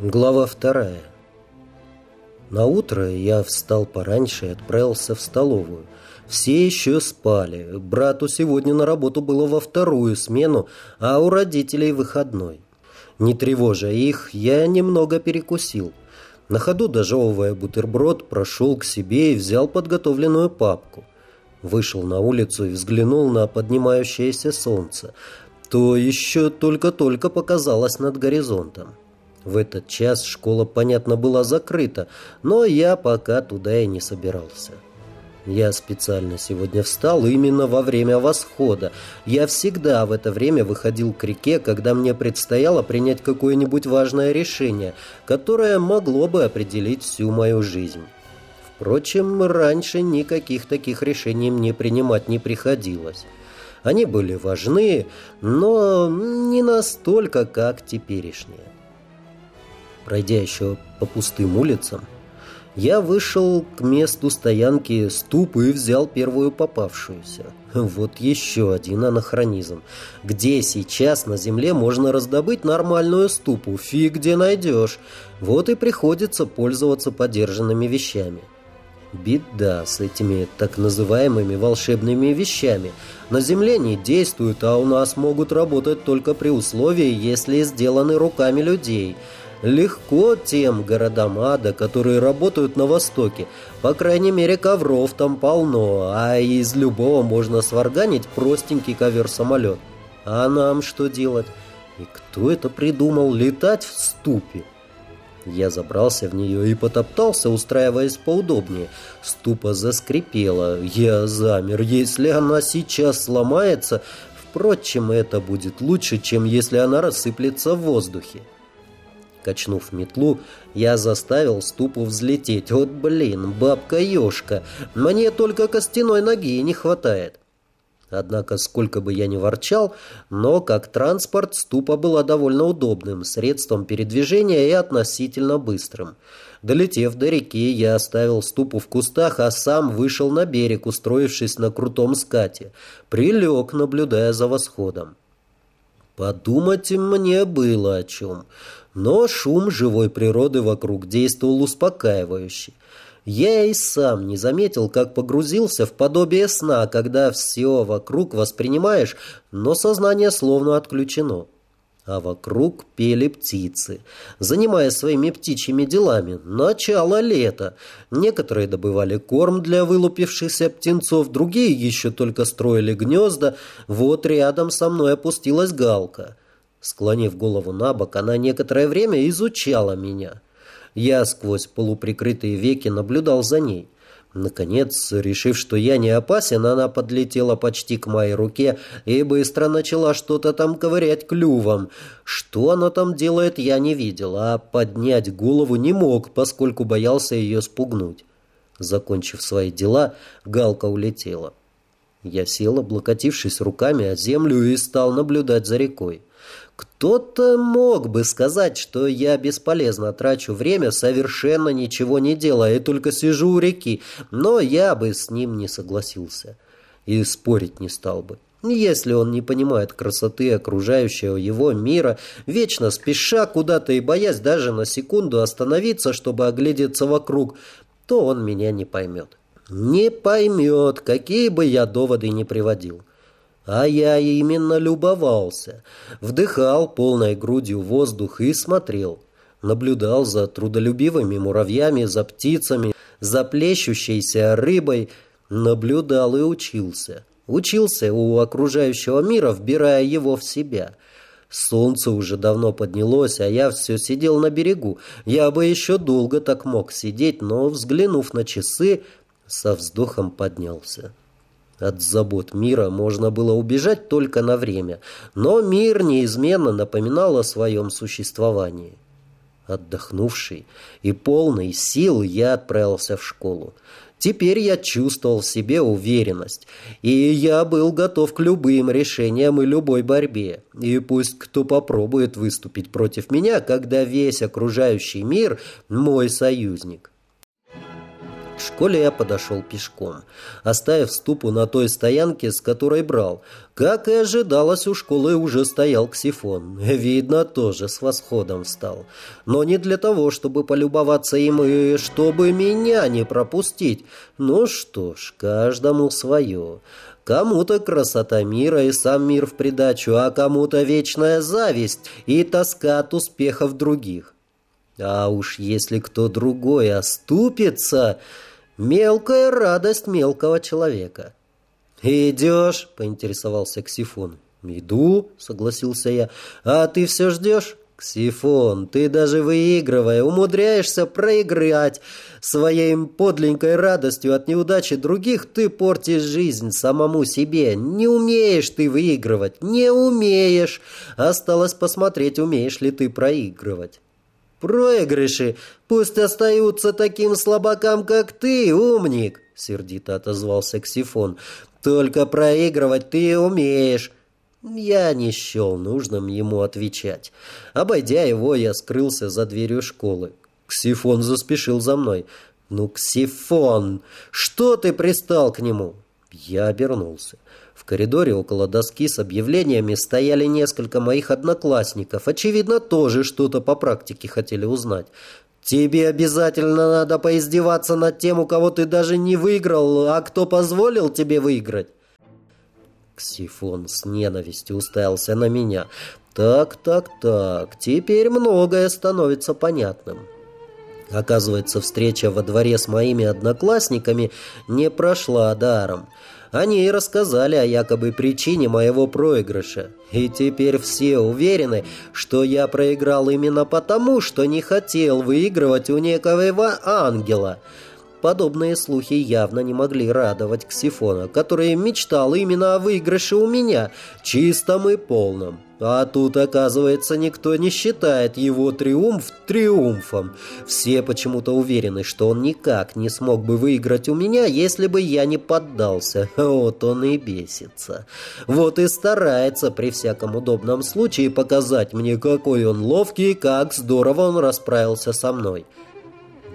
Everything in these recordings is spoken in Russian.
Глава вторая. На утро я встал пораньше и отправился в столовую. Все еще спали. Брату сегодня на работу было во вторую смену, а у родителей выходной. Не тревожа их, я немного перекусил. На ходу, дожевывая бутерброд, прошел к себе и взял подготовленную папку. Вышел на улицу и взглянул на поднимающееся солнце. То еще только-только показалось над горизонтом. В этот час школа, понятно, была закрыта, но я пока туда и не собирался. Я специально сегодня встал именно во время восхода. Я всегда в это время выходил к реке, когда мне предстояло принять какое-нибудь важное решение, которое могло бы определить всю мою жизнь. Впрочем, раньше никаких таких решений мне принимать не приходилось. Они были важны, но не настолько, как теперешние. Пройдя еще по пустым улицам, я вышел к месту стоянки ступ и взял первую попавшуюся. Вот еще один анахронизм. Где сейчас на земле можно раздобыть нормальную ступу? Фиг где найдешь. Вот и приходится пользоваться подержанными вещами. Беда с этими так называемыми волшебными вещами. На земле не действуют, а у нас могут работать только при условии, если сделаны руками людей – Легко тем городам ада, которые работают на Востоке. По крайней мере, ковров там полно, а из любого можно сварганить простенький ковер-самолет. А нам что делать? И кто это придумал летать в ступе? Я забрался в нее и потоптался, устраиваясь поудобнее. Ступа заскрипела. Я замер. Если она сейчас сломается... Впрочем, это будет лучше, чем если она рассыплется в воздухе. Качнув метлу, я заставил ступу взлететь. Вот блин, бабка-ешка, мне только костяной ноги не хватает. Однако, сколько бы я ни ворчал, но как транспорт ступа была довольно удобным средством передвижения и относительно быстрым. Долетев до реки, я оставил ступу в кустах, а сам вышел на берег, устроившись на крутом скате. Прилег, наблюдая за восходом. Подумать мне было о чем но шум живой природы вокруг действовал успокаивающе. Я и сам не заметил, как погрузился в подобие сна, когда все вокруг воспринимаешь, но сознание словно отключено. А вокруг пели птицы, занимаясь своими птичьими делами. Начало лета. Некоторые добывали корм для вылупившихся птенцов, другие еще только строили гнезда. Вот рядом со мной опустилась галка. Склонив голову на бок, она некоторое время изучала меня. Я сквозь полуприкрытые веки наблюдал за ней. Наконец, решив, что я не опасен, она подлетела почти к моей руке и быстро начала что-то там ковырять клювом. Что она там делает, я не видел, а поднять голову не мог, поскольку боялся ее спугнуть. Закончив свои дела, Галка улетела. Я сел, облокотившись руками о землю, и стал наблюдать за рекой. Кто-то мог бы сказать, что я бесполезно трачу время, совершенно ничего не делая, и только сижу у реки, но я бы с ним не согласился и спорить не стал бы. Если он не понимает красоты окружающего его мира, вечно спеша куда-то и боясь даже на секунду остановиться, чтобы оглядеться вокруг, то он меня не поймет. Не поймет, какие бы я доводы ни приводил. А я именно любовался. Вдыхал полной грудью воздух и смотрел. Наблюдал за трудолюбивыми муравьями, за птицами, за плещущейся рыбой. Наблюдал и учился. Учился у окружающего мира, вбирая его в себя. Солнце уже давно поднялось, а я все сидел на берегу. Я бы еще долго так мог сидеть, но, взглянув на часы, со вздохом поднялся. От забот мира можно было убежать только на время, но мир неизменно напоминал о своем существовании. Отдохнувший и полный сил я отправился в школу. Теперь я чувствовал в себе уверенность, и я был готов к любым решениям и любой борьбе. И пусть кто попробует выступить против меня, когда весь окружающий мир – мой союзник. К школе я подошел пешком, оставив ступу на той стоянке, с которой брал. Как и ожидалось, у школы уже стоял ксифон. Видно, тоже с восходом встал. Но не для того, чтобы полюбоваться им и чтобы меня не пропустить. Ну что ж, каждому свое. Кому-то красота мира и сам мир в придачу, а кому-то вечная зависть и тоска от успехов других. А уж если кто другой оступится, мелкая радость мелкого человека. «Идешь?» — поинтересовался Ксифон. «Иду», — согласился я. «А ты все ждешь?» «Ксифон, ты даже выигрывая, умудряешься проиграть. Своей подленькой радостью от неудачи других ты портишь жизнь самому себе. Не умеешь ты выигрывать, не умеешь. Осталось посмотреть, умеешь ли ты проигрывать». «Проигрыши пусть остаются таким слабакам, как ты, умник!» — сердито отозвался Ксифон. «Только проигрывать ты умеешь!» Я не счел нужным ему отвечать. Обойдя его, я скрылся за дверью школы. Ксифон заспешил за мной. «Ну, Ксифон, что ты пристал к нему?» Я обернулся коридоре около доски с объявлениями стояли несколько моих одноклассников. Очевидно, тоже что-то по практике хотели узнать. «Тебе обязательно надо поиздеваться над тем, у кого ты даже не выиграл, а кто позволил тебе выиграть?» Ксифон с ненавистью уставился на меня. «Так, так, так, теперь многое становится понятным». Оказывается, встреча во дворе с моими одноклассниками не прошла даром. Они и рассказали о якобы причине моего проигрыша. И теперь все уверены, что я проиграл именно потому, что не хотел выигрывать у некоего ангела. Подобные слухи явно не могли радовать Ксифона, который мечтал именно о выигрыше у меня, чистом и полном. А тут, оказывается, никто не считает его триумф триумфом. Все почему-то уверены, что он никак не смог бы выиграть у меня, если бы я не поддался. Вот он и бесится. Вот и старается при всяком удобном случае показать мне, какой он ловкий, как здорово он расправился со мной.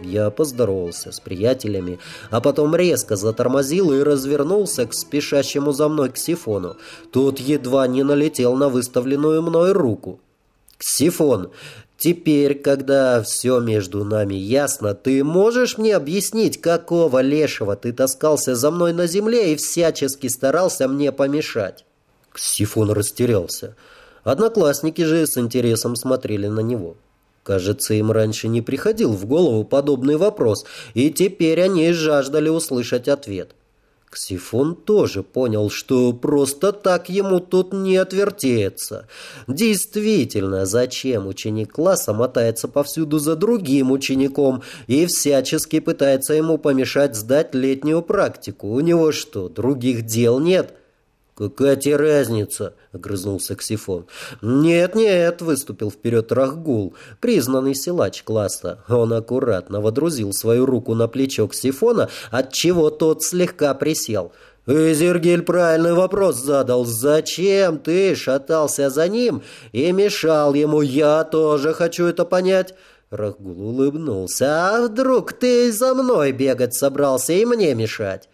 Я поздоровался с приятелями, а потом резко затормозил и развернулся к спешащему за мной Ксифону. Тот едва не налетел на выставленную мной руку. «Ксифон, теперь, когда все между нами ясно, ты можешь мне объяснить, какого лешего ты таскался за мной на земле и всячески старался мне помешать?» Ксифон растерялся. Одноклассники же с интересом смотрели на него. Кажется, им раньше не приходил в голову подобный вопрос, и теперь они жаждали услышать ответ. Ксифон тоже понял, что просто так ему тут не отвертеться. Действительно, зачем ученик класса мотается повсюду за другим учеником и всячески пытается ему помешать сдать летнюю практику? У него что, других дел нет?» «Какая тебе разница?» — огрызнулся Ксифон. «Нет-нет», — выступил вперед Рахгул, признанный силач класса. Он аккуратно водрузил свою руку на плечо Ксифона, отчего тот слегка присел. «Эзергель правильный вопрос задал. Зачем ты шатался за ним и мешал ему? Я тоже хочу это понять». Рахгул улыбнулся. «А вдруг ты за мной бегать собрался и мне мешать?»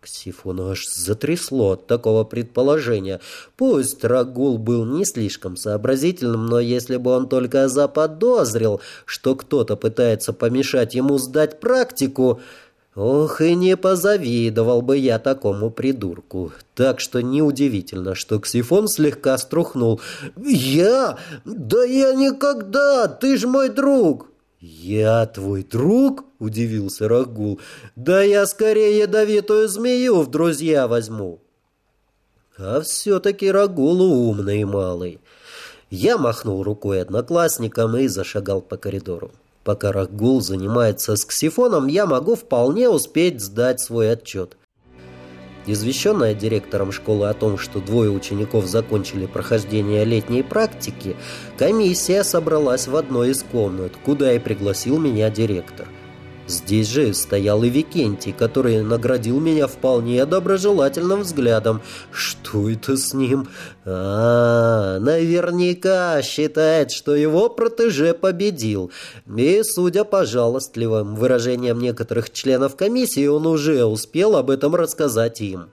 Ксифона аж затрясло от такого предположения. Пусть Рагул был не слишком сообразительным, но если бы он только заподозрил, что кто-то пытается помешать ему сдать практику... Ох, и не позавидовал бы я такому придурку. Так что неудивительно, что Ксифон слегка струхнул. «Я? Да я никогда! Ты ж мой друг!» «Я твой друг?» – удивился Рагул. «Да я скорее ядовитую змею в друзья возьму». А все-таки Рагул умный малый. Я махнул рукой одноклассникам и зашагал по коридору. Пока Рагул занимается с ксифоном, я могу вполне успеть сдать свой отчет. Извещенная директором школы о том, что двое учеников закончили прохождение летней практики, комиссия собралась в одной из комнат, куда и пригласил меня директор. Здесь же стоял и Викентий, который наградил меня вполне доброжелательным взглядом. Что это с ним? А, наверняка считает, что его протеже победил. И, судя по жалостливым выражениям некоторых членов комиссии, он уже успел об этом рассказать им.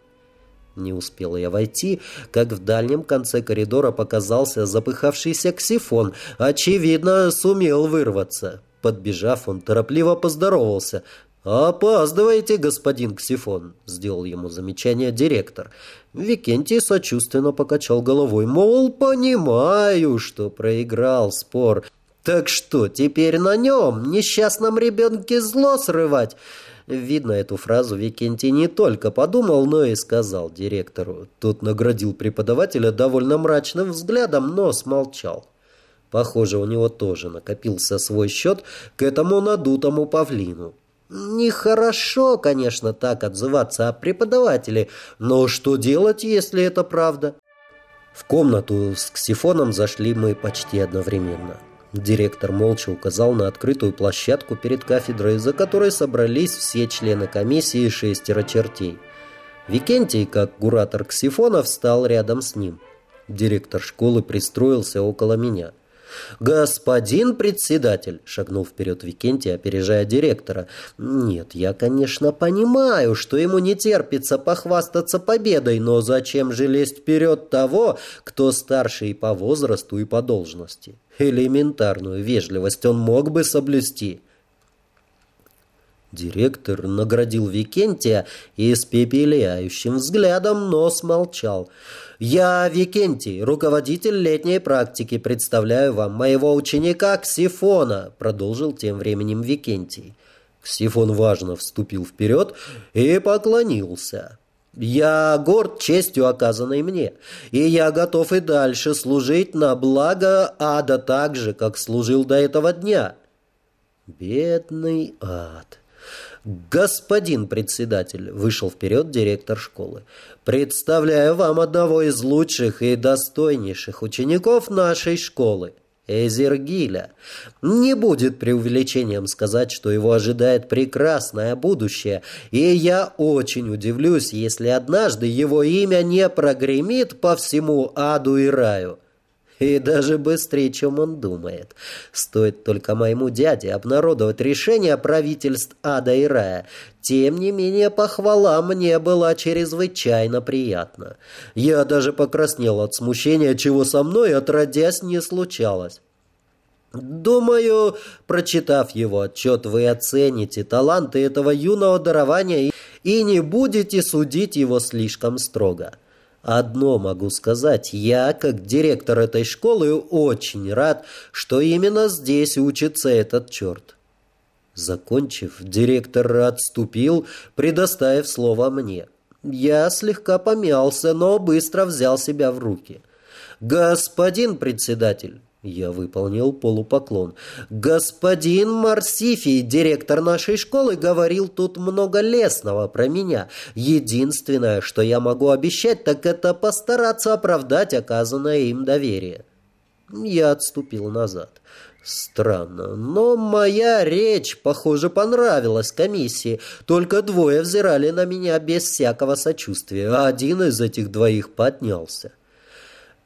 Не успел я войти, как в дальнем конце коридора показался запыхавшийся ксифон. Очевидно, сумел вырваться. Подбежав, он торопливо поздоровался. «Опаздываете, господин Ксифон», — сделал ему замечание директор. Викентий сочувственно покачал головой, мол, понимаю, что проиграл спор. «Так что, теперь на нем, несчастном ребенке, зло срывать?» Видно, эту фразу Викентий не только подумал, но и сказал директору. Тот наградил преподавателя довольно мрачным взглядом, но смолчал. Похоже, у него тоже накопился свой счет к этому надутому павлину. Нехорошо, конечно, так отзываться о преподавателе, но что делать, если это правда? В комнату с ксифоном зашли мы почти одновременно. Директор молча указал на открытую площадку перед кафедрой, за которой собрались все члены комиссии шестеро чертей. Викентий, как куратор ксифона, встал рядом с ним. Директор школы пристроился около меня – «Господин председатель!» — шагнул вперед Викентий, опережая директора. «Нет, я, конечно, понимаю, что ему не терпится похвастаться победой, но зачем же лезть вперед того, кто старше и по возрасту, и по должности? Элементарную вежливость он мог бы соблюсти». Директор наградил Викентия испепеляющим взглядом, но смолчал. «Я Викентий, руководитель летней практики. Представляю вам моего ученика Ксифона», продолжил тем временем Викентий. Ксифон важно вступил вперед и поклонился. «Я горд честью, оказанной мне, и я готов и дальше служить на благо ада так же, как служил до этого дня». Бедный ад! «Господин председатель», — вышел вперед директор школы, «представляю вам одного из лучших и достойнейших учеников нашей школы, Эзергиля. Не будет преувеличением сказать, что его ожидает прекрасное будущее, и я очень удивлюсь, если однажды его имя не прогремит по всему аду и раю». И даже быстрее, чем он думает. Стоит только моему дяде обнародовать решение правительств ада и рая. Тем не менее, похвала мне была чрезвычайно приятна. Я даже покраснел от смущения, чего со мной отродясь не случалось. Думаю, прочитав его отчет, вы оцените таланты этого юного дарования и не будете судить его слишком строго. Одно могу сказать, я, как директор этой школы, очень рад, что именно здесь учится этот черт. Закончив, директор отступил, предоставив слово мне. Я слегка помялся, но быстро взял себя в руки. «Господин председатель, я выполнил полупоклон. «Господин Марсифий, директор нашей школы, говорил тут много лесного про меня. Единственное, что я могу обещать, так это постараться оправдать оказанное им доверие». Я отступил назад. Странно, но моя речь, похоже, понравилась комиссии. Только двое взирали на меня без всякого сочувствия, а один из этих двоих поднялся.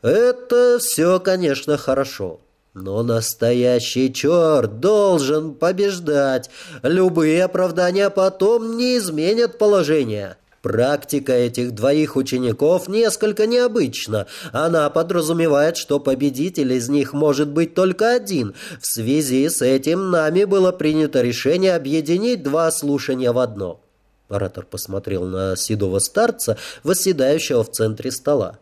Это все, конечно, хорошо. Но настоящий черт должен побеждать. Любые оправдания потом не изменят положение. Практика этих двоих учеников несколько необычна. Она подразумевает, что победитель из них может быть только один. В связи с этим нами было принято решение объединить два слушания в одно. Оратор посмотрел на седого старца, восседающего в центре стола.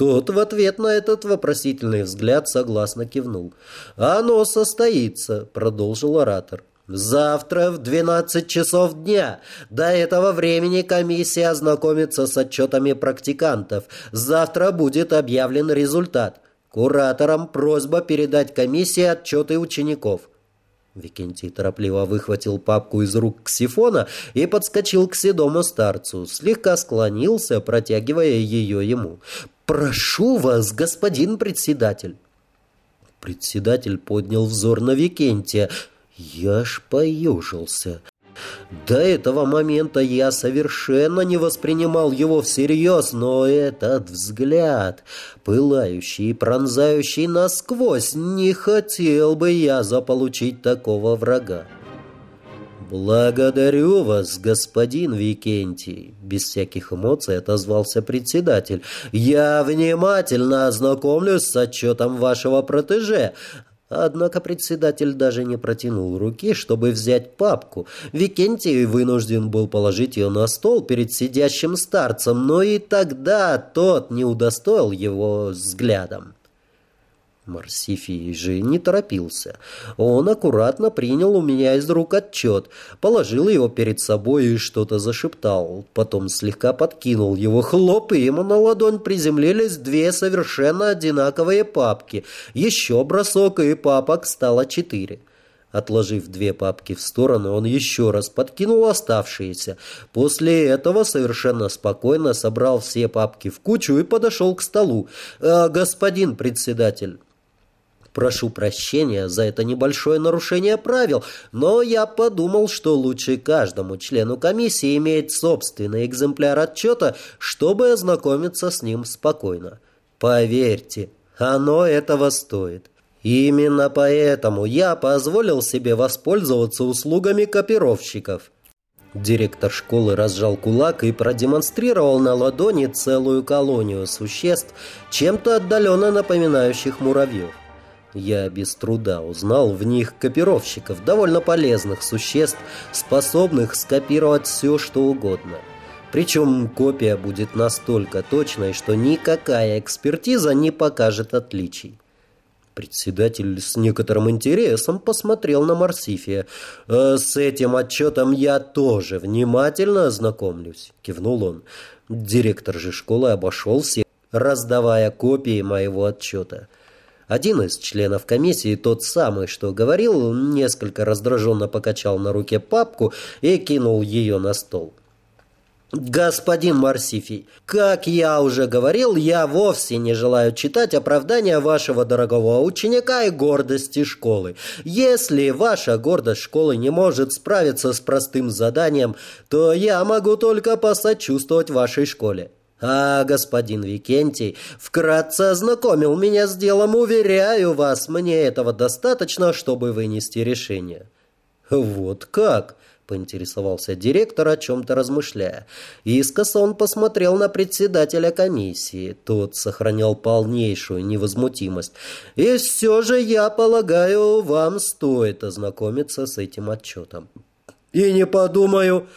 Тот в ответ на этот вопросительный взгляд согласно кивнул. «Оно состоится», — продолжил оратор. «Завтра в 12 часов дня. До этого времени комиссия ознакомится с отчетами практикантов. Завтра будет объявлен результат. Кураторам просьба передать комиссии отчеты учеников». Викентий торопливо выхватил папку из рук Ксифона и подскочил к седому старцу, слегка склонился, протягивая ее ему. «Прошу вас, господин председатель!» Председатель поднял взор на Викентия. Я ж поежился. До этого момента я совершенно не воспринимал его всерьез, но этот взгляд, пылающий и пронзающий насквозь, не хотел бы я заполучить такого врага. «Благодарю вас, господин Викентий», — без всяких эмоций отозвался председатель. «Я внимательно ознакомлюсь с отчетом вашего протеже, Однако председатель даже не протянул руки, чтобы взять папку. Викентий вынужден был положить ее на стол перед сидящим старцем, но и тогда тот не удостоил его взглядом. Марсифий же не торопился. Он аккуратно принял у меня из рук отчет, положил его перед собой и что-то зашептал. Потом слегка подкинул его хлоп, и ему на ладонь приземлились две совершенно одинаковые папки. Еще бросок, и папок стало четыре. Отложив две папки в сторону, он еще раз подкинул оставшиеся. После этого совершенно спокойно собрал все папки в кучу и подошел к столу. «Э, «Господин председатель, Прошу прощения за это небольшое нарушение правил, но я подумал, что лучше каждому члену комиссии иметь собственный экземпляр отчета, чтобы ознакомиться с ним спокойно. Поверьте, оно этого стоит. Именно поэтому я позволил себе воспользоваться услугами копировщиков. Директор школы разжал кулак и продемонстрировал на ладони целую колонию существ, чем-то отдаленно напоминающих муравьев. Я без труда узнал в них копировщиков, довольно полезных существ, способных скопировать все, что угодно. Причем копия будет настолько точной, что никакая экспертиза не покажет отличий. Председатель с некоторым интересом посмотрел на Марсифия. «Э, «С этим отчетом я тоже внимательно ознакомлюсь», — кивнул он. Директор же школы обошел все, раздавая копии моего отчета. Один из членов комиссии, тот самый, что говорил, несколько раздраженно покачал на руке папку и кинул ее на стол. «Господин Марсифий, как я уже говорил, я вовсе не желаю читать оправдания вашего дорогого ученика и гордости школы. Если ваша гордость школы не может справиться с простым заданием, то я могу только посочувствовать вашей школе. А господин Викентий вкратце ознакомил меня с делом, уверяю вас, мне этого достаточно, чтобы вынести решение. Вот как? поинтересовался директор, о чем-то размышляя. Искоса он посмотрел на председателя комиссии. Тот сохранял полнейшую невозмутимость. «И все же, я полагаю, вам стоит ознакомиться с этим отчетом». «И не подумаю...»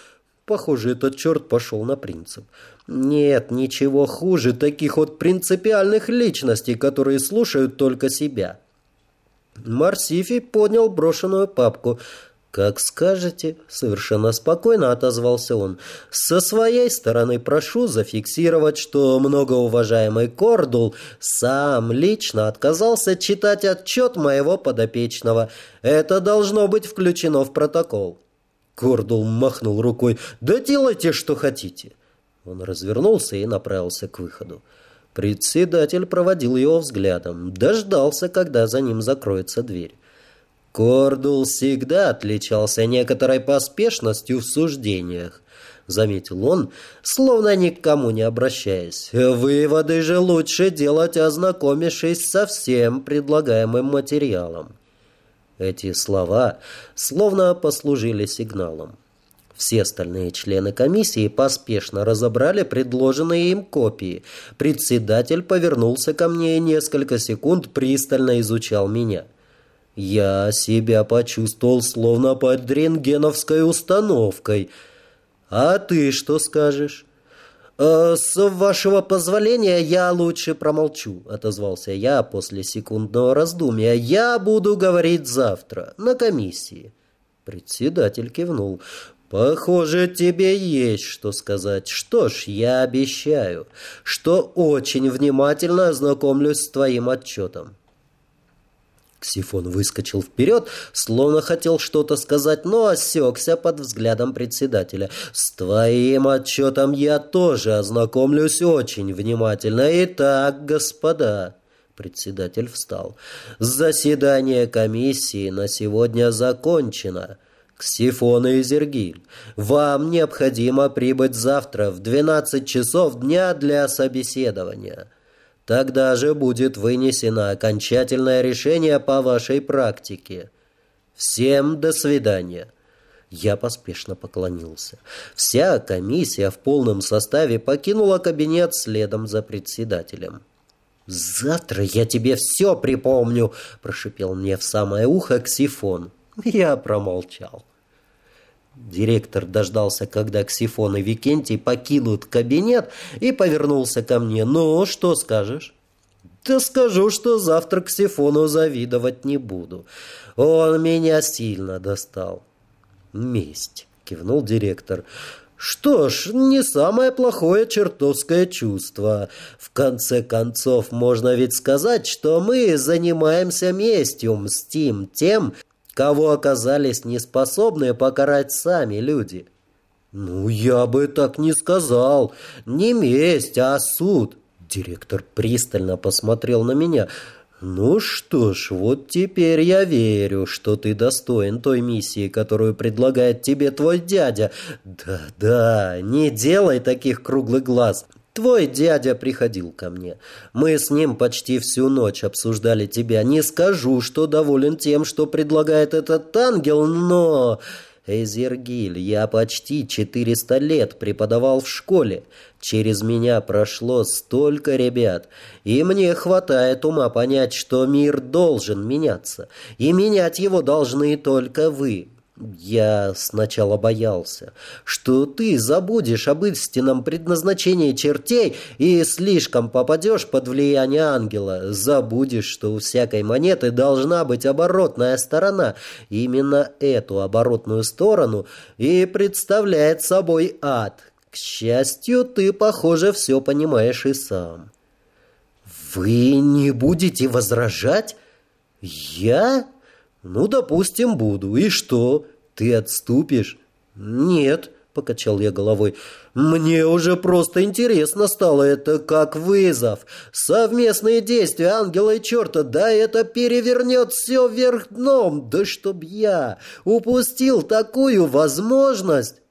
Похоже, этот черт пошел на принцип. Нет ничего хуже таких вот принципиальных личностей, которые слушают только себя. Марсифи поднял брошенную папку. «Как скажете», — совершенно спокойно отозвался он. «Со своей стороны прошу зафиксировать, что многоуважаемый Кордул сам лично отказался читать отчет моего подопечного. Это должно быть включено в протокол». Кордул махнул рукой. «Да делайте, что хотите». Он развернулся и направился к выходу. Председатель проводил его взглядом, дождался, когда за ним закроется дверь. Кордул всегда отличался некоторой поспешностью в суждениях, заметил он, словно ни к кому не обращаясь. Выводы же лучше делать, ознакомившись со всем предлагаемым материалом. Эти слова словно послужили сигналом. Все остальные члены комиссии поспешно разобрали предложенные им копии. Председатель повернулся ко мне и несколько секунд пристально изучал меня. Я себя почувствовал словно под рентгеновской установкой. «А ты что скажешь?» «Э, «С вашего позволения я лучше промолчу», — отозвался я после секундного раздумья. «Я буду говорить завтра, на комиссии». Председатель кивнул. «Похоже, тебе есть что сказать. Что ж, я обещаю, что очень внимательно ознакомлюсь с твоим отчетом». Ксифон выскочил вперед, словно хотел что-то сказать, но осекся под взглядом председателя. «С твоим отчетом я тоже ознакомлюсь очень внимательно. Итак, господа...» Председатель встал. «Заседание комиссии на сегодня закончено. Ксифон и Зергиль, вам необходимо прибыть завтра в 12 часов дня для собеседования. Тогда же будет вынесено окончательное решение по вашей практике. Всем до свидания. Я поспешно поклонился. Вся комиссия в полном составе покинула кабинет следом за председателем. «Завтра я тебе все припомню», – прошипел мне в самое ухо Ксифон. Я промолчал. Директор дождался, когда Ксифон и Викентий покинут кабинет и повернулся ко мне. «Ну, что скажешь?» «Да скажу, что завтра Ксифону завидовать не буду. Он меня сильно достал». «Месть», — кивнул директор. Что ж, не самое плохое чертовское чувство. В конце концов, можно ведь сказать, что мы занимаемся местью, мстим тем, кого оказались неспособны покарать сами люди. Ну, я бы так не сказал. Не месть, а суд. Директор пристально посмотрел на меня. «Ну что ж, вот теперь я верю, что ты достоин той миссии, которую предлагает тебе твой дядя. Да-да, не делай таких круглых глаз. Твой дядя приходил ко мне. Мы с ним почти всю ночь обсуждали тебя. Не скажу, что доволен тем, что предлагает этот ангел, но... Эзергиль, я почти 400 лет преподавал в школе. Через меня прошло столько ребят, и мне хватает ума понять, что мир должен меняться, и менять его должны только вы. Я сначала боялся, что ты забудешь об истинном предназначении чертей и слишком попадешь под влияние ангела. Забудешь, что у всякой монеты должна быть оборотная сторона. Именно эту оборотную сторону и представляет собой ад. К счастью, ты, похоже, все понимаешь и сам. Вы не будете возражать? Я? «Ну, допустим, буду. И что? Ты отступишь?» «Нет», — покачал я головой. «Мне уже просто интересно стало это как вызов. Совместные действия ангела и черта, да это перевернет все вверх дном. Да чтоб я упустил такую возможность!»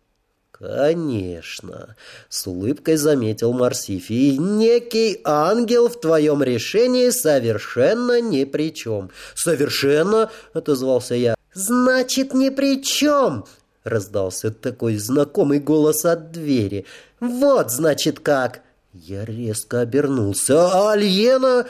«Конечно», — с улыбкой заметил Марсифий. «Некий ангел в твоем решении совершенно ни при чем». «Совершенно?» — отозвался я. «Значит, ни при чем!» — раздался такой знакомый голос от двери. «Вот, значит, как!» Я резко обернулся. «Альена,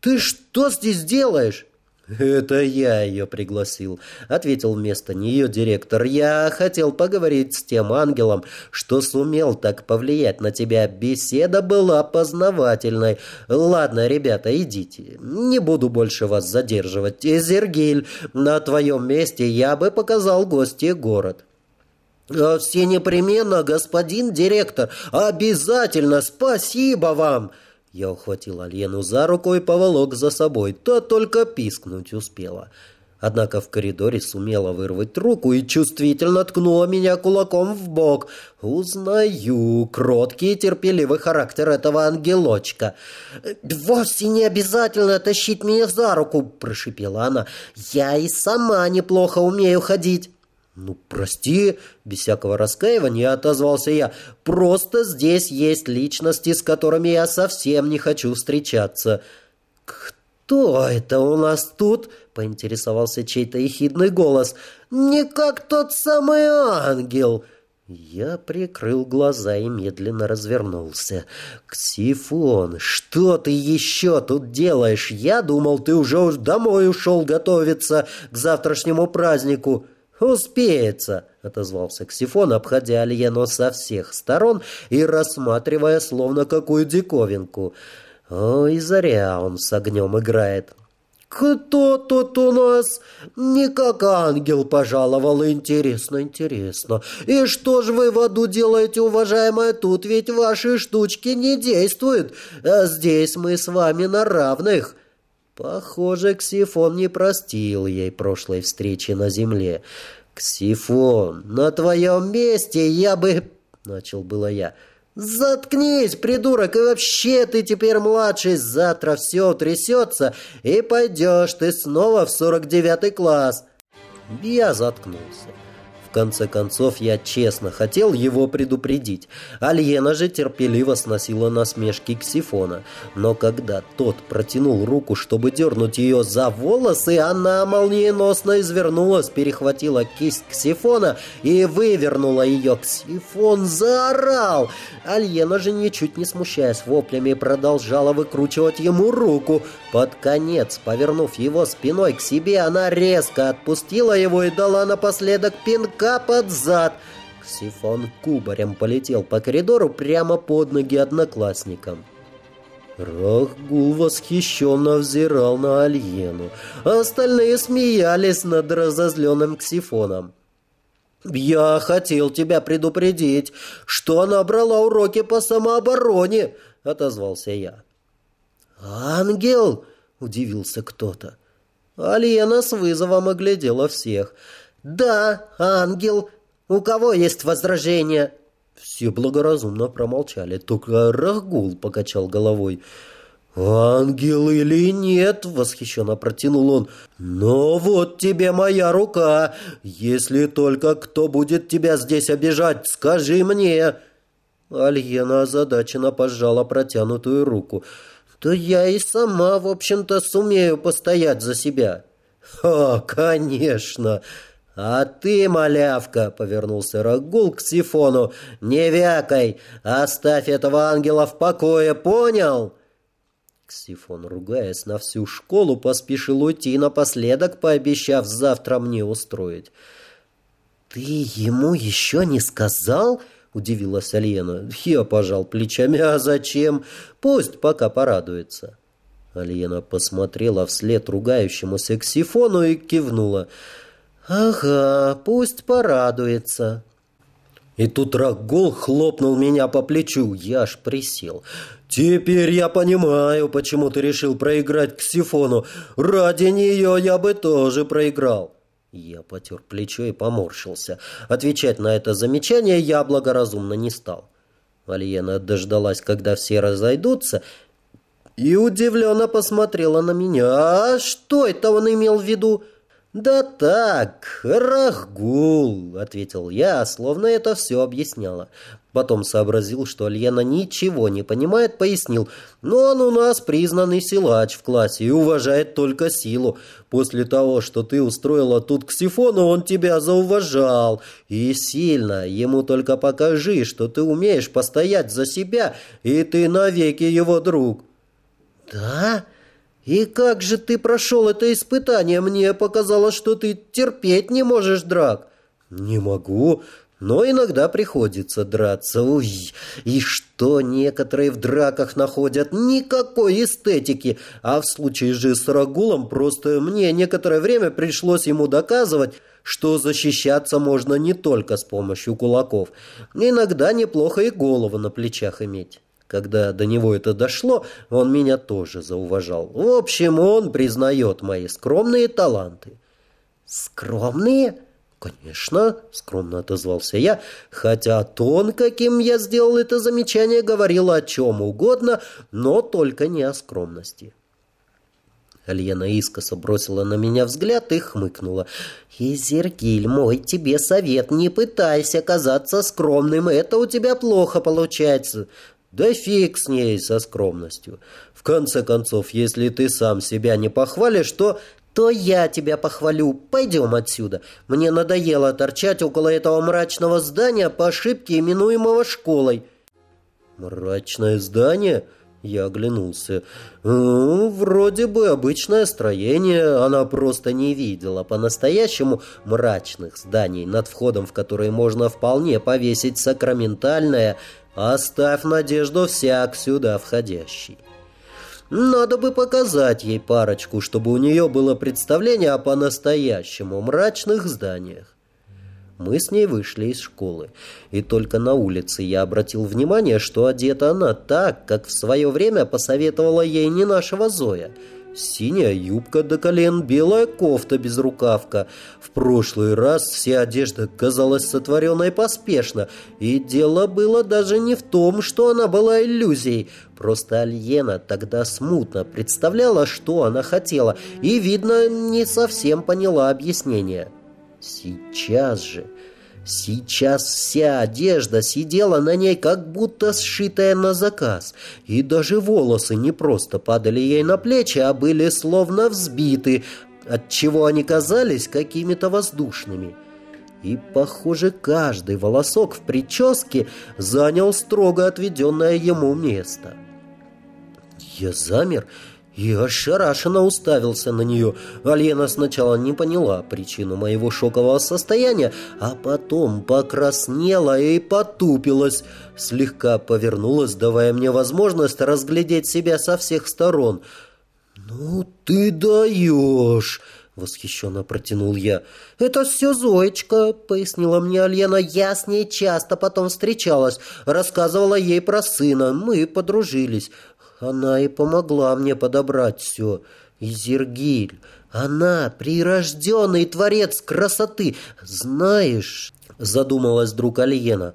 ты что здесь делаешь?» «Это я ее пригласил», — ответил вместо нее директор. «Я хотел поговорить с тем ангелом, что сумел так повлиять на тебя. Беседа была познавательной. Ладно, ребята, идите. Не буду больше вас задерживать. Зергиль, на твоем месте я бы показал гости город». «А «Все непременно, господин директор. Обязательно. Спасибо вам!» Я ухватил Альену за руку и поволок за собой. То только пискнуть успела. Однако в коридоре сумела вырвать руку и чувствительно ткнула меня кулаком в бок. Узнаю кроткий и терпеливый характер этого ангелочка. «Вовсе не обязательно тащить меня за руку», – прошипела она. «Я и сама неплохо умею ходить». «Ну, прости», — без всякого раскаивания отозвался я. «Просто здесь есть личности, с которыми я совсем не хочу встречаться». «Кто это у нас тут?» — поинтересовался чей-то ехидный голос. «Не как тот самый ангел». Я прикрыл глаза и медленно развернулся. «Ксифон, что ты еще тут делаешь? Я думал, ты уже домой ушел готовиться к завтрашнему празднику». «Успеется», — отозвался Ксифон, обходя Альену со всех сторон и рассматривая словно какую диковинку. «Ой, заря он с огнем играет». «Кто тут у нас? Не как ангел пожаловал. Интересно, интересно. И что ж вы в аду делаете, уважаемая? Тут ведь ваши штучки не действуют. А здесь мы с вами на равных». Похоже, Ксифон не простил ей прошлой встречи на земле. «Ксифон, на твоем месте я бы...» — начал было я. «Заткнись, придурок, и вообще ты теперь младший, завтра все трясется, и пойдешь ты снова в сорок девятый класс». Я заткнулся. В конце концов, я честно хотел его предупредить. Альена же терпеливо сносила насмешки Ксифона. Но когда тот протянул руку, чтобы дернуть ее за волосы, она молниеносно извернулась, перехватила кисть Ксифона и вывернула ее. Ксифон заорал. Альена же, ничуть не смущаясь воплями, продолжала выкручивать ему руку. Под конец, повернув его спиной к себе, она резко отпустила его и дала напоследок пинка под зад. Ксифон кубарем полетел по коридору прямо под ноги одноклассникам. Рахгул восхищенно взирал на Альену, а остальные смеялись над разозленным Ксифоном. «Я хотел тебя предупредить, что она брала уроки по самообороне», — отозвался я. «Ангел!» — удивился кто-то. Альена с вызовом оглядела всех. «Да, ангел. У кого есть возражения?» Все благоразумно промолчали, только Рахгул покачал головой. «Ангел или нет?» — восхищенно протянул он. «Но вот тебе моя рука. Если только кто будет тебя здесь обижать, скажи мне». Альена озадаченно пожала протянутую руку. «Да я и сама, в общем-то, сумею постоять за себя». «О, конечно!» «А ты, малявка!» — повернулся Рагул к Сифону. «Не вякай! Оставь этого ангела в покое, понял?» Ксифон, ругаясь на всю школу, поспешил уйти напоследок, пообещав завтра мне устроить. «Ты ему еще не сказал?» — удивилась Альена. Я пожал плечами. «А зачем? Пусть пока порадуется». Альена посмотрела вслед ругающемуся Ксифону и кивнула. «Ага, пусть порадуется». И тут Рагул хлопнул меня по плечу. Я аж присел. «Теперь я понимаю, почему ты решил проиграть к Сифону. Ради нее я бы тоже проиграл». Я потер плечо и поморщился. Отвечать на это замечание я благоразумно не стал. Альена дождалась, когда все разойдутся, и удивленно посмотрела на меня. «А что это он имел в виду?» «Да так, Рахгул», — ответил я, словно это все объясняло. Потом сообразил, что Альена ничего не понимает, пояснил. «Но он у нас признанный силач в классе и уважает только силу. После того, что ты устроила тут к Сифону, он тебя зауважал. И сильно. Ему только покажи, что ты умеешь постоять за себя, и ты навеки его друг». «Да?» «И как же ты прошел это испытание? Мне показалось, что ты терпеть не можешь драк». «Не могу, но иногда приходится драться. Уй, и что некоторые в драках находят? Никакой эстетики. А в случае же с Рагулом просто мне некоторое время пришлось ему доказывать, что защищаться можно не только с помощью кулаков. Иногда неплохо и голову на плечах иметь». Когда до него это дошло, он меня тоже зауважал. В общем, он признает мои скромные таланты. «Скромные?» «Конечно», — скромно отозвался я, хотя тон, каким я сделал это замечание, говорил о чем угодно, но только не о скромности. Альена искоса бросила на меня взгляд и хмыкнула. «Изергиль, мой тебе совет, не пытайся казаться скромным, это у тебя плохо получается. Да фиг с ней, со скромностью. В конце концов, если ты сам себя не похвалишь, то... То я тебя похвалю. Пойдем отсюда. Мне надоело торчать около этого мрачного здания по ошибке, именуемого школой. Мрачное здание? Я оглянулся. «Ну, вроде бы обычное строение. Она просто не видела по-настоящему мрачных зданий, над входом в которые можно вполне повесить сакраментальное Оставь надежду всяк сюда входящий. Надо бы показать ей парочку, чтобы у нее было представление о по-настоящему мрачных зданиях. Мы с ней вышли из школы, и только на улице я обратил внимание, что одета она так, как в свое время посоветовала ей не нашего Зоя — Синяя юбка до колен, белая кофта без рукавка. В прошлый раз вся одежда казалась сотворенной поспешно, и дело было даже не в том, что она была иллюзией. Просто Альена тогда смутно представляла, что она хотела, и, видно, не совсем поняла объяснение. Сейчас же... Сейчас вся одежда сидела на ней, как будто сшитая на заказ, и даже волосы не просто падали ей на плечи, а были словно взбиты, отчего они казались какими-то воздушными. И, похоже, каждый волосок в прическе занял строго отведенное ему место. Я замер и ошарашенно уставился на нее. Альена сначала не поняла причину моего шокового состояния, а потом покраснела и потупилась, слегка повернулась, давая мне возможность разглядеть себя со всех сторон. «Ну ты даешь!» — восхищенно протянул я. «Это все Зоечка», — пояснила мне Альена. «Я с ней часто потом встречалась, рассказывала ей про сына. Мы подружились. Она и помогла мне подобрать все. Изергиль, она прирожденный творец красоты. Знаешь, задумалась друг Альена,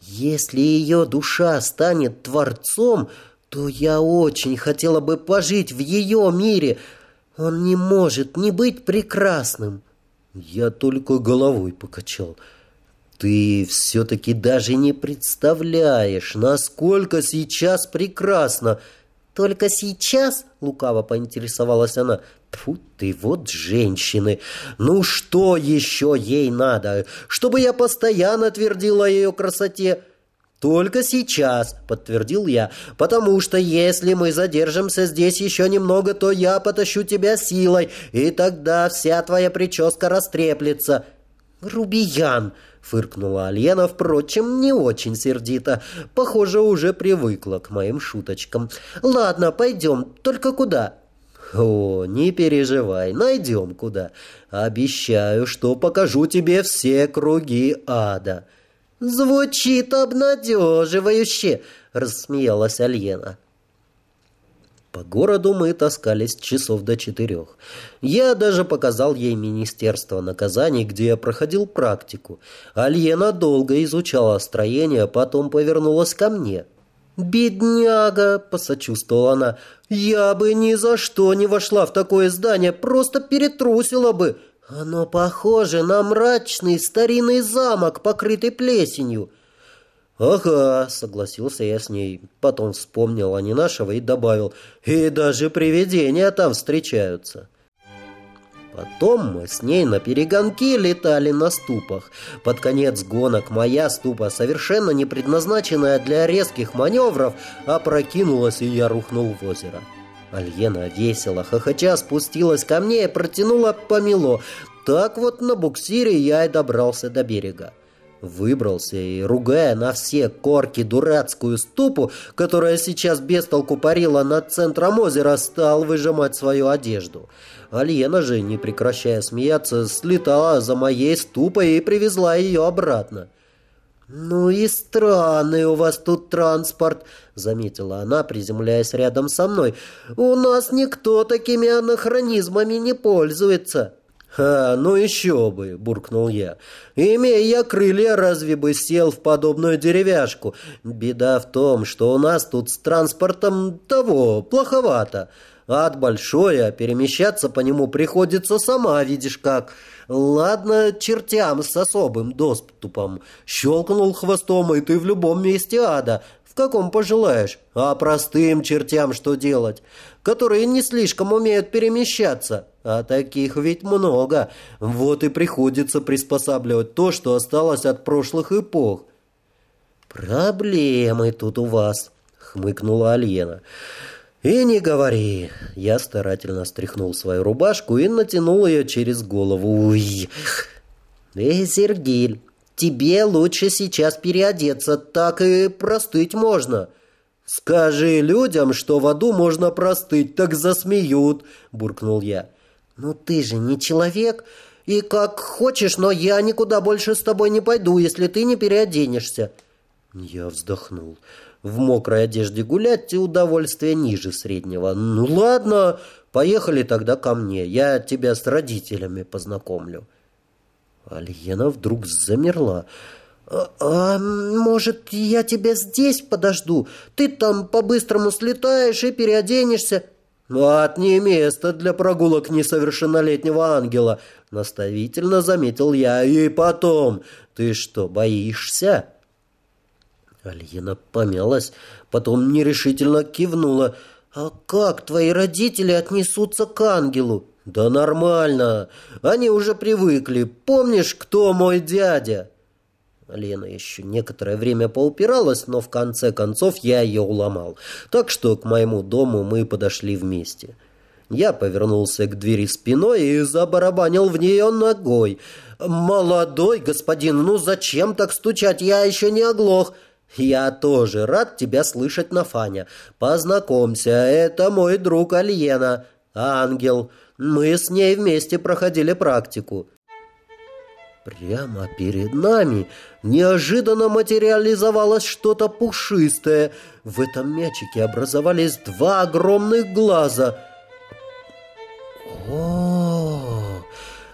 если ее душа станет творцом, то я очень хотела бы пожить в ее мире. Он не может не быть прекрасным. Я только головой покачал. Ты все-таки даже не представляешь, насколько сейчас прекрасно. Только сейчас, лукаво поинтересовалась она, Фу ты, вот женщины. Ну что еще ей надо? Чтобы я постоянно твердила о ее красоте? Только сейчас, подтвердил я, потому что если мы задержимся здесь еще немного, то я потащу тебя силой, и тогда вся твоя прическа растреплется. Грубиян! — фыркнула Альена, впрочем, не очень сердито. Похоже, уже привыкла к моим шуточкам. «Ладно, пойдем. Только куда?» «О, не переживай, найдем куда. Обещаю, что покажу тебе все круги ада». «Звучит обнадеживающе!» — рассмеялась Альена. По городу мы таскались часов до четырех. Я даже показал ей Министерство наказаний, где я проходил практику. Альена долго изучала строение, потом повернулась ко мне. «Бедняга!» — посочувствовала она. «Я бы ни за что не вошла в такое здание, просто перетрусила бы. Оно похоже на мрачный старинный замок, покрытый плесенью». «Ага», — согласился я с ней. Потом вспомнил о нашего и добавил, «И даже привидения там встречаются». Потом мы с ней на перегонки летали на ступах. Под конец гонок моя ступа, совершенно не предназначенная для резких маневров, опрокинулась, и я рухнул в озеро. Альена весело, хохоча спустилась ко мне и протянула помело. Так вот на буксире я и добрался до берега. Выбрался и, ругая на все корки дурацкую ступу, которая сейчас без толку парила над центром озера, стал выжимать свою одежду. Альена же, не прекращая смеяться, слетала за моей ступой и привезла ее обратно. «Ну и странный у вас тут транспорт», — заметила она, приземляясь рядом со мной. «У нас никто такими анахронизмами не пользуется». «Ха, ну еще бы!» – буркнул я. «Имея я крылья, разве бы сел в подобную деревяшку? Беда в том, что у нас тут с транспортом того, плоховато. Ад большой, а перемещаться по нему приходится сама, видишь как. Ладно, чертям с особым доступом. Щелкнул хвостом, и ты в любом месте ада. В каком пожелаешь? А простым чертям что делать? Которые не слишком умеют перемещаться». А таких ведь много. Вот и приходится приспосабливать то, что осталось от прошлых эпох. «Проблемы тут у вас», — хмыкнула Альена. «И не говори». Я старательно стряхнул свою рубашку и натянул ее через голову. «Эй, Сергиль, тебе лучше сейчас переодеться, так и простыть можно». «Скажи людям, что в аду можно простыть, так засмеют», — буркнул я. «Ну ты же не человек, и как хочешь, но я никуда больше с тобой не пойду, если ты не переоденешься». Я вздохнул. В мокрой одежде гулять удовольствие ниже среднего. «Ну ладно, поехали тогда ко мне, я тебя с родителями познакомлю». Альена вдруг замерла. «А, а может, я тебя здесь подожду? Ты там по-быстрому слетаешь и переоденешься?» «Ад не место для прогулок несовершеннолетнего ангела», — наставительно заметил я. «И потом, ты что, боишься?» Альена помялась, потом нерешительно кивнула. «А как твои родители отнесутся к ангелу?» «Да нормально. Они уже привыкли. Помнишь, кто мой дядя?» Лена еще некоторое время поупиралась, но в конце концов я ее уломал. Так что к моему дому мы подошли вместе. Я повернулся к двери спиной и забарабанил в нее ногой. «Молодой господин, ну зачем так стучать? Я еще не оглох». «Я тоже рад тебя слышать, Нафаня. Познакомься, это мой друг Альена, ангел. Мы с ней вместе проходили практику». Прямо перед нами неожиданно материализовалось что-то пушистое. В этом мячике образовались два огромных глаза. О,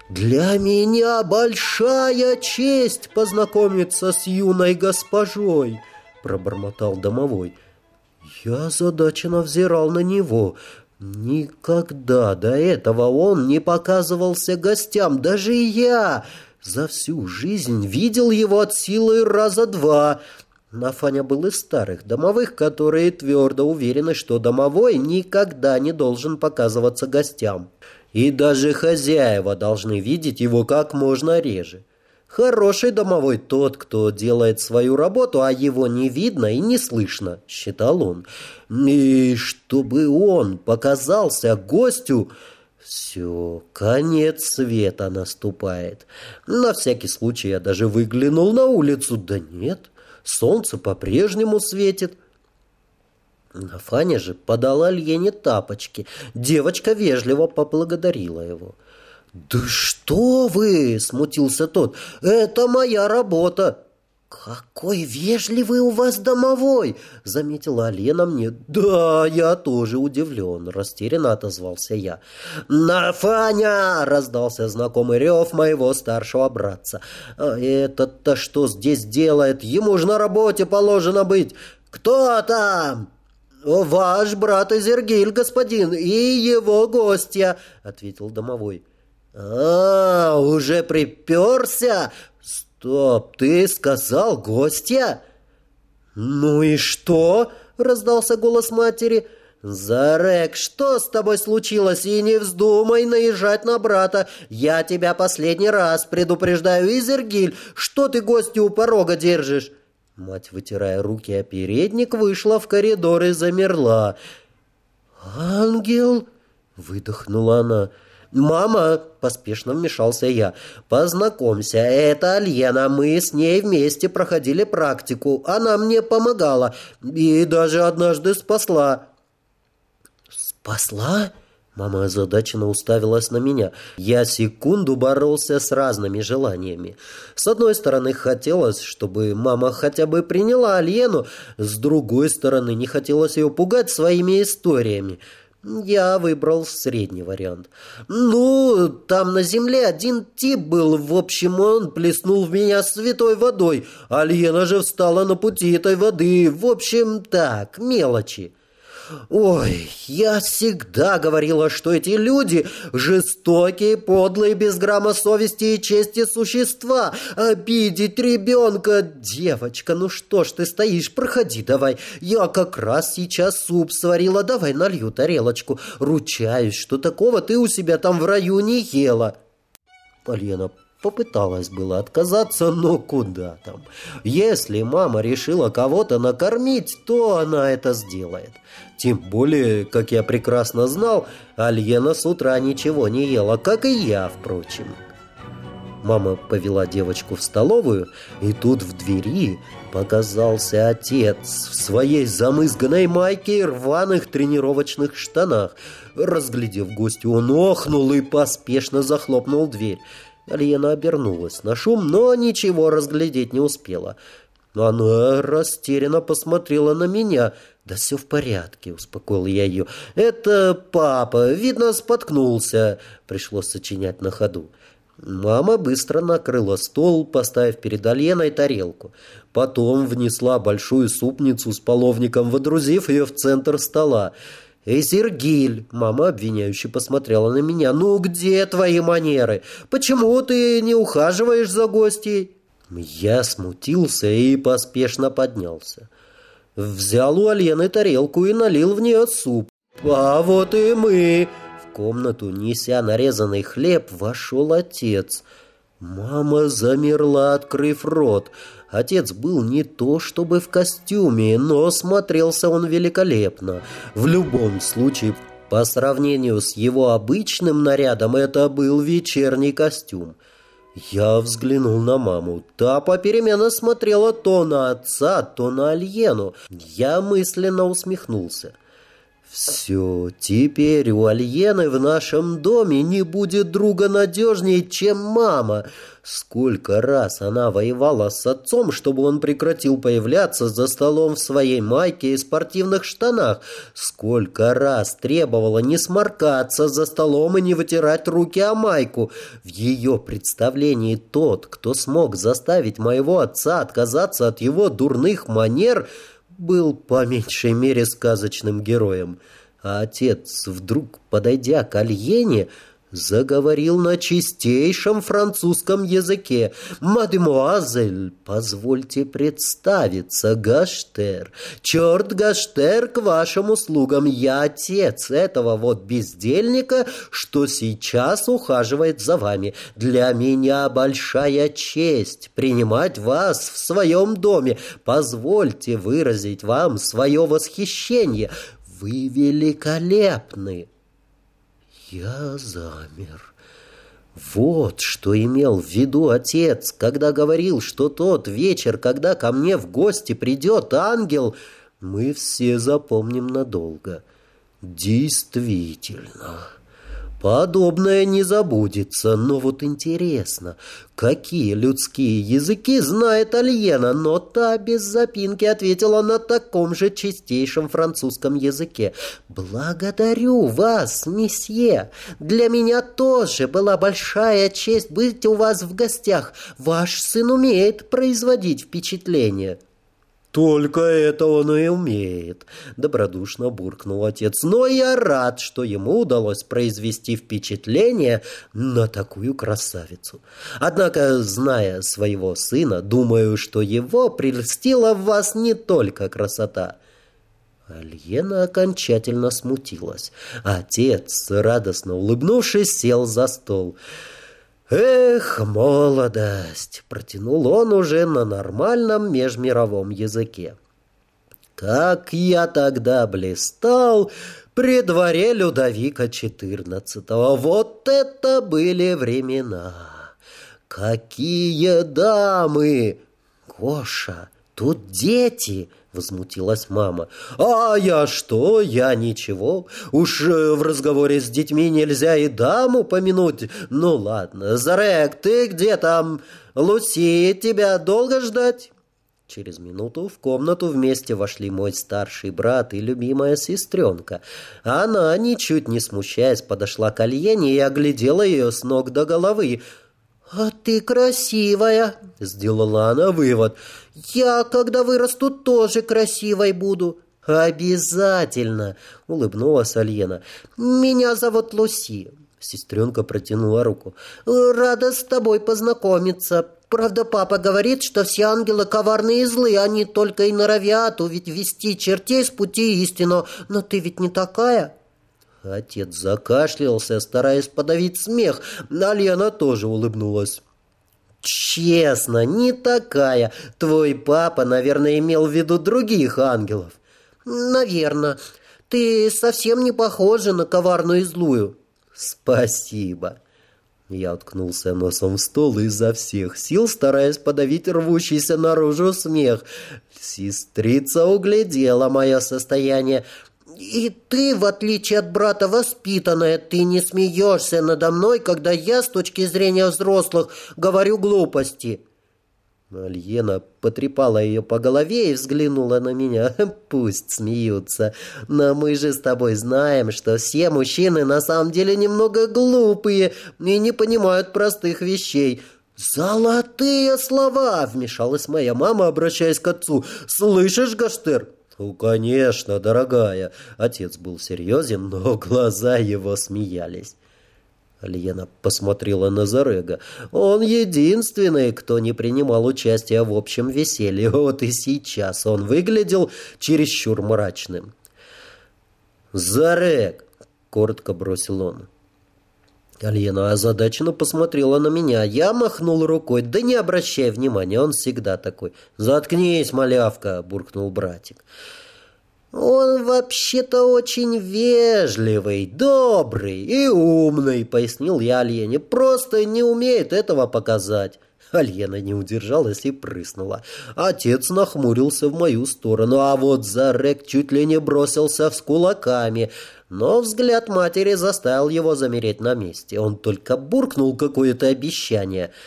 для меня большая честь познакомиться с юной госпожой, пробормотал домовой. Я задаченно взирал на него. Никогда до этого он не показывался гостям, даже я за всю жизнь видел его от силы раза два. Нафаня был из старых домовых, которые твердо уверены, что домовой никогда не должен показываться гостям. И даже хозяева должны видеть его как можно реже. Хороший домовой тот, кто делает свою работу, а его не видно и не слышно, считал он. И чтобы он показался гостю... Все, конец света наступает. На всякий случай я даже выглянул на улицу. Да нет, солнце по-прежнему светит. Фаня же подала Лене тапочки. Девочка вежливо поблагодарила его. «Да что вы!» — смутился тот. «Это моя работа!» «Какой вежливый у вас домовой!» — заметила Алена мне. «Да, я тоже удивлен», — растерянно отозвался я. «Нафаня!» — раздался знакомый рев моего старшего братца. «А этот-то что здесь делает? Ему же на работе положено быть! Кто там?» «Ваш брат Изергиль, господин, и его гостья», — ответил домовой. «А, уже приперся? «Стоп, ты сказал гостя?» «Ну и что?» — раздался голос матери. «Зарек, что с тобой случилось? И не вздумай наезжать на брата. Я тебя последний раз предупреждаю, Изергиль, что ты гостю у порога держишь?» Мать, вытирая руки о передник, вышла в коридор и замерла. «Ангел!» — выдохнула она. «Мама!» – поспешно вмешался я. «Познакомься, это Альена. Мы с ней вместе проходили практику. Она мне помогала и даже однажды спасла». «Спасла?» Мама озадаченно уставилась на меня. Я секунду боролся с разными желаниями. С одной стороны, хотелось, чтобы мама хотя бы приняла Альену, с другой стороны, не хотелось ее пугать своими историями. Я выбрал средний вариант. Ну, там на земле один тип был. В общем, он плеснул в меня святой водой. А Лена же встала на пути этой воды. В общем, так, мелочи. Ой, я всегда говорила, что эти люди жестокие, подлые, без грамма совести и чести существа. Обидеть ребенка. Девочка, ну что ж ты стоишь, проходи давай. Я как раз сейчас суп сварила, давай налью тарелочку. Ручаюсь, что такого ты у себя там в раю не ела. Полена Попыталась было отказаться, но куда там. Если мама решила кого-то накормить, то она это сделает. Тем более, как я прекрасно знал, Альена с утра ничего не ела, как и я, впрочем. Мама повела девочку в столовую, и тут в двери показался отец в своей замызганной майке и рваных тренировочных штанах. Разглядев гостю, он охнул и поспешно захлопнул дверь. Альена обернулась на шум, но ничего разглядеть не успела. Она растерянно посмотрела на меня. «Да все в порядке», — успокоил я ее. «Это папа, видно, споткнулся», — пришлось сочинять на ходу. Мама быстро накрыла стол, поставив перед Альеной тарелку. Потом внесла большую супницу с половником, водрузив ее в центр стола. «Эзергиль!» — мама обвиняюще посмотрела на меня. «Ну где твои манеры? Почему ты не ухаживаешь за гостей?» Я смутился и поспешно поднялся. Взял у Алены тарелку и налил в нее суп. «А вот и мы!» В комнату, неся нарезанный хлеб, вошел отец. Мама замерла, открыв рот. Отец был не то чтобы в костюме, но смотрелся он великолепно. В любом случае, по сравнению с его обычным нарядом, это был вечерний костюм. Я взглянул на маму. Та попеременно смотрела то на отца, то на Альену. Я мысленно усмехнулся. Все, теперь у Альены в нашем доме не будет друга надежнее, чем мама. Сколько раз она воевала с отцом, чтобы он прекратил появляться за столом в своей майке и спортивных штанах. Сколько раз требовала не сморкаться за столом и не вытирать руки о майку. В ее представлении тот, кто смог заставить моего отца отказаться от его дурных манер, был по меньшей мере сказочным героем. А отец, вдруг подойдя к Альене, заговорил на чистейшем французском языке. «Мадемуазель, позвольте представиться, Гаштер. Черт, Гаштер, к вашим услугам. Я отец этого вот бездельника, что сейчас ухаживает за вами. Для меня большая честь принимать вас в своем доме. Позвольте выразить вам свое восхищение. Вы великолепны!» Я замер. Вот что имел в виду отец, когда говорил, что тот вечер, когда ко мне в гости придет ангел, мы все запомним надолго. Действительно... Подобное не забудется, но вот интересно, какие людские языки знает Альена, но та без запинки ответила на таком же чистейшем французском языке. «Благодарю вас, месье. Для меня тоже была большая честь быть у вас в гостях. Ваш сын умеет производить впечатление». «Только это он и умеет», — добродушно буркнул отец. «Но я рад, что ему удалось произвести впечатление на такую красавицу. Однако, зная своего сына, думаю, что его прельстила в вас не только красота». Альена окончательно смутилась. Отец, радостно улыбнувшись, сел за стол. «Эх, молодость!» — протянул он уже на нормальном межмировом языке. «Как я тогда блистал при дворе Людовика XIV! Вот это были времена! Какие дамы! Гоша, тут дети!» Возмутилась мама. «А я что? Я ничего. Уж э, в разговоре с детьми нельзя и даму помянуть. Ну ладно, Зарек, ты где там? Луси, тебя долго ждать?» Через минуту в комнату вместе вошли мой старший брат и любимая сестренка. Она, ничуть не смущаясь, подошла к Альене и оглядела ее с ног до головы. «А ты красивая!» — сделала она вывод. «Я, когда вырасту, тоже красивой буду». «Обязательно!» — улыбнулась Альена. «Меня зовут Луси». Сестренка протянула руку. «Рада с тобой познакомиться. Правда, папа говорит, что все ангелы коварные и злые, они только и норовят увидеть вести чертей с пути истину. Но ты ведь не такая?» Отец закашлялся, стараясь подавить смех. Альяна тоже улыбнулась. «Честно, не такая. Твой папа, наверное, имел в виду других ангелов». «Наверное. Ты совсем не похожа на коварную и злую». «Спасибо». Я уткнулся носом в стол изо всех сил, стараясь подавить рвущийся наружу смех. Сестрица углядела мое состояние. И ты, в отличие от брата, воспитанная, ты не смеешься надо мной, когда я, с точки зрения взрослых, говорю глупости». Альена потрепала ее по голове и взглянула на меня. «Пусть смеются, но мы же с тобой знаем, что все мужчины на самом деле немного глупые и не понимают простых вещей». «Золотые слова!» — вмешалась моя мама, обращаясь к отцу. «Слышишь, Гаштер?» «Ну, конечно, дорогая!» Отец был серьезен, но глаза его смеялись. Лена посмотрела на Зарега. Он единственный, кто не принимал участия в общем веселье. Вот и сейчас он выглядел чересчур мрачным. «Зарег!» — коротко бросил он. Альена озадаченно посмотрела на меня. Я махнул рукой. «Да не обращай внимания, он всегда такой». «Заткнись, малявка!» — буркнул братик. «Он вообще-то очень вежливый, добрый и умный», — пояснил я Альене. «Просто не умеет этого показать». Альена не удержалась и прыснула. Отец нахмурился в мою сторону, а вот Зарек чуть ли не бросился с кулаками. Но взгляд матери заставил его замереть на месте. Он только буркнул какое-то обещание —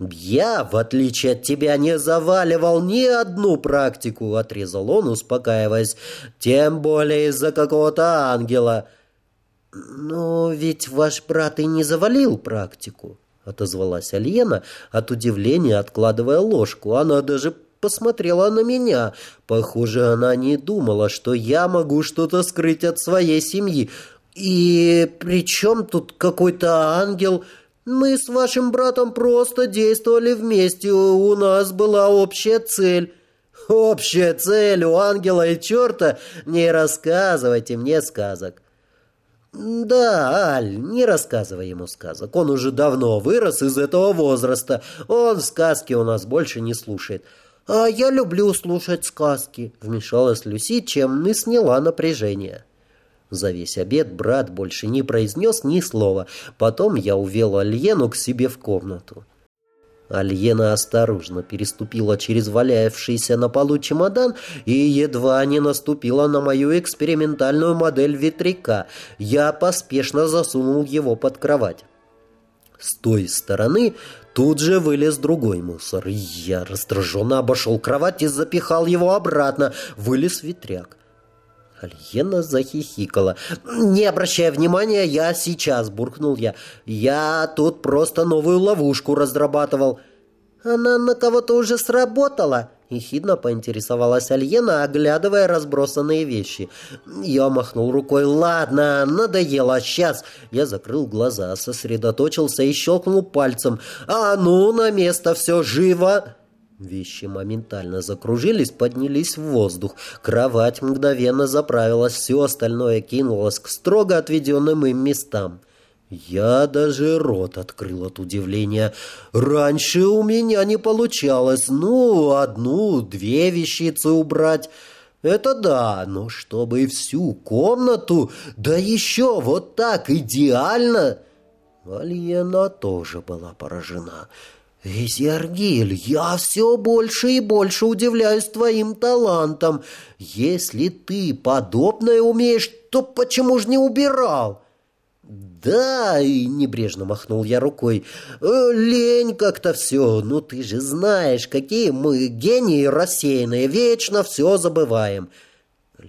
«Я, в отличие от тебя, не заваливал ни одну практику», — отрезал он, успокаиваясь, «тем более из-за какого-то ангела». «Но ведь ваш брат и не завалил практику», — отозвалась Альена, от удивления откладывая ложку. Она даже посмотрела на меня. Похоже, она не думала, что я могу что-то скрыть от своей семьи. «И при чем тут какой-то ангел?» Мы с вашим братом просто действовали вместе, у нас была общая цель». «Общая цель у ангела и черта? Не рассказывайте мне сказок». «Да, Аль, не рассказывай ему сказок. Он уже давно вырос из этого возраста. Он сказки у нас больше не слушает». «А я люблю слушать сказки», — вмешалась Люси, чем и сняла напряжение. За весь обед брат больше не произнес ни слова. Потом я увел Альену к себе в комнату. Альена осторожно переступила через валяющийся на полу чемодан и едва не наступила на мою экспериментальную модель ветряка. Я поспешно засунул его под кровать. С той стороны тут же вылез другой мусор. Я раздраженно обошел кровать и запихал его обратно. Вылез ветряк. Альена захихикала. «Не обращая внимания, я сейчас», — буркнул я. «Я тут просто новую ловушку разрабатывал». «Она на кого-то уже сработала?» — ехидно поинтересовалась Альена, оглядывая разбросанные вещи. Я махнул рукой. «Ладно, надоело, сейчас». Я закрыл глаза, сосредоточился и щелкнул пальцем. «А ну, на место, все живо!» Вещи моментально закружились, поднялись в воздух. Кровать мгновенно заправилась, все остальное кинулось к строго отведенным им местам. Я даже рот открыл от удивления. Раньше у меня не получалось. Ну, одну, две вещицы убрать. Это да, но чтобы всю комнату, да еще вот так идеально... Альена тоже была поражена. «Изергиль, я все больше и больше удивляюсь твоим талантам. Если ты подобное умеешь, то почему же не убирал?» «Да», — и небрежно махнул я рукой, «Э, «лень как-то все. Ну ты же знаешь, какие мы гении рассеянные, вечно все забываем».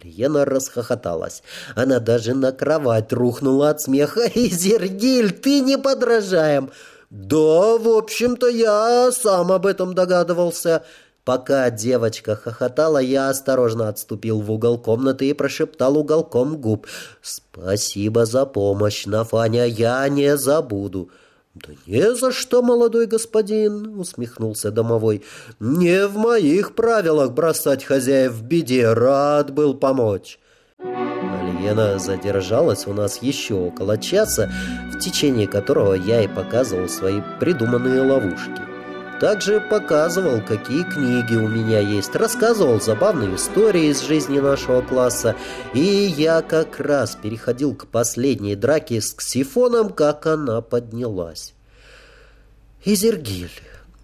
Лена расхохоталась. Она даже на кровать рухнула от смеха. «Изергиль, ты не подражаем!» «Да, в общем-то, я сам об этом догадывался». Пока девочка хохотала, я осторожно отступил в угол комнаты и прошептал уголком губ. «Спасибо за помощь, Нафаня, я не забуду». «Да не за что, молодой господин», — усмехнулся домовой. «Не в моих правилах бросать хозяев в беде, рад был помочь». Альена задержалась у нас еще около часа, в течение которого я и показывал свои придуманные ловушки. Также показывал, какие книги у меня есть, рассказывал забавные истории из жизни нашего класса, и я как раз переходил к последней драке с Ксифоном, как она поднялась. «Изергиль,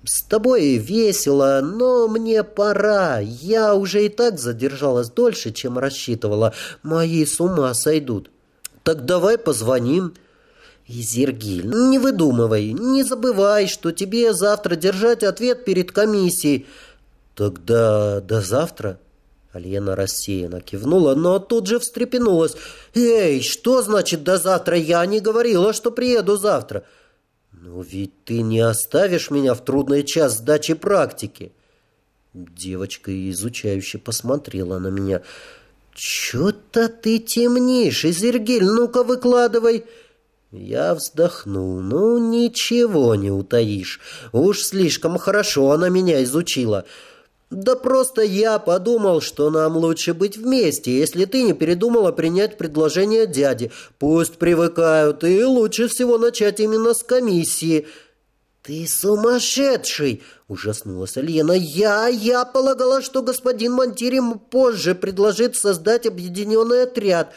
с тобой весело, но мне пора. Я уже и так задержалась дольше, чем рассчитывала. Мои с ума сойдут. Так давай позвоним. Изергиль, не выдумывай, не забывай, что тебе завтра держать ответ перед комиссией. Тогда до завтра. Альена рассеянно кивнула, но тут же встрепенулась. «Эй, что значит до завтра? Я не говорила, что приеду завтра». «Но ведь ты не оставишь меня в трудный час сдачи практики». Девочка изучающе посмотрела на меня. «Чё-то ты темнишь, Изергиль, ну-ка выкладывай!» Я вздохнул. «Ну, ничего не утаишь. Уж слишком хорошо она меня изучила. Да просто я подумал, что нам лучше быть вместе, если ты не передумала принять предложение дяди. Пусть привыкают, и лучше всего начать именно с комиссии». «Ты сумасшедший!» – ужаснулась Альена. «Я, я полагала, что господин Монтирим позже предложит создать объединенный отряд».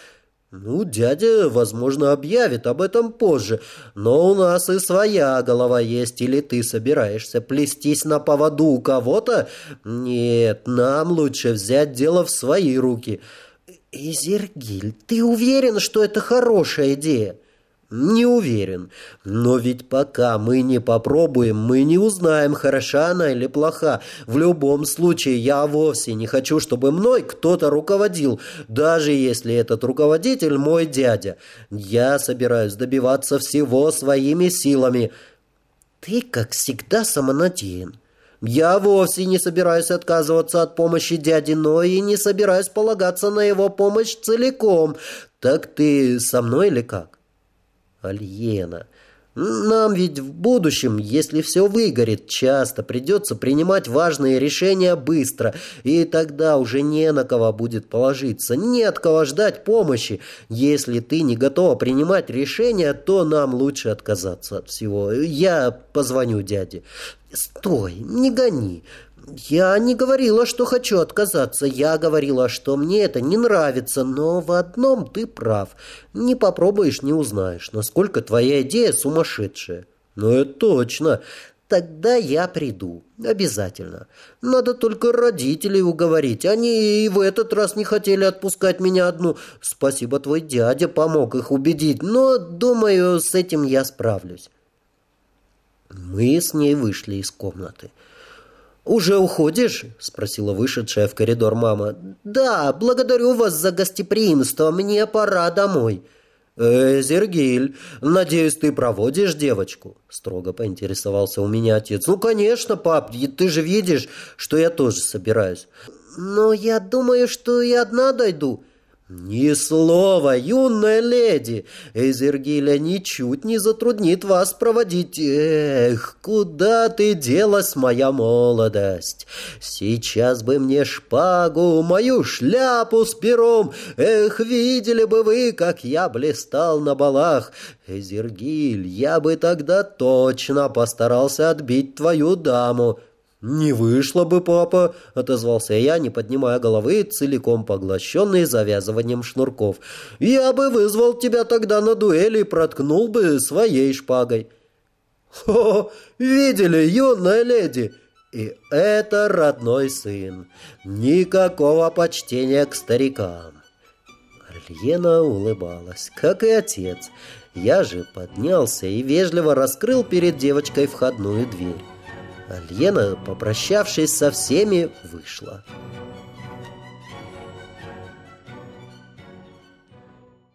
«Ну, дядя, возможно, объявит об этом позже, но у нас и своя голова есть, или ты собираешься плестись на поводу у кого-то? Нет, нам лучше взять дело в свои руки». «Изергиль, ты уверен, что это хорошая идея?» Не уверен. Но ведь пока мы не попробуем, мы не узнаем, хороша она или плоха. В любом случае, я вовсе не хочу, чтобы мной кто-то руководил, даже если этот руководитель мой дядя. Я собираюсь добиваться всего своими силами. Ты, как всегда, самонадеян. Я вовсе не собираюсь отказываться от помощи дяди, но и не собираюсь полагаться на его помощь целиком. Так ты со мной или как? Альена. Нам ведь в будущем, если все выгорит, часто придется принимать важные решения быстро, и тогда уже не на кого будет положиться, не от кого ждать помощи. Если ты не готова принимать решения, то нам лучше отказаться от всего. Я позвоню дяде. Стой, не гони. «Я не говорила, что хочу отказаться. Я говорила, что мне это не нравится, но в одном ты прав. Не попробуешь, не узнаешь, насколько твоя идея сумасшедшая». «Ну, это точно. Тогда я приду. Обязательно. Надо только родителей уговорить. Они и в этот раз не хотели отпускать меня одну. Спасибо, твой дядя помог их убедить, но, думаю, с этим я справлюсь». Мы с ней вышли из комнаты. «Уже уходишь?» – спросила вышедшая в коридор мама. «Да, благодарю вас за гостеприимство. Мне пора домой». «Э, Зергиль, надеюсь, ты проводишь девочку?» Строго поинтересовался у меня отец. «Ну, конечно, пап, ты же видишь, что я тоже собираюсь». «Но я думаю, что и одна дойду». «Ни слова, юная леди! Эзергиля ничуть не затруднит вас проводить. Эх, куда ты делась, моя молодость? Сейчас бы мне шпагу, мою шляпу с пером. Эх, видели бы вы, как я блистал на балах. Эзергиль, я бы тогда точно постарался отбить твою даму». «Не вышло бы, папа», — отозвался я, не поднимая головы, целиком поглощенный завязыванием шнурков. «Я бы вызвал тебя тогда на дуэли и проткнул бы своей шпагой». «Хо, видели, юная леди?» И это родной сын. Никакого почтения к старикам. Альена улыбалась, как и отец. Я же поднялся и вежливо раскрыл перед девочкой входную дверь. Альена, попрощавшись со всеми, вышла.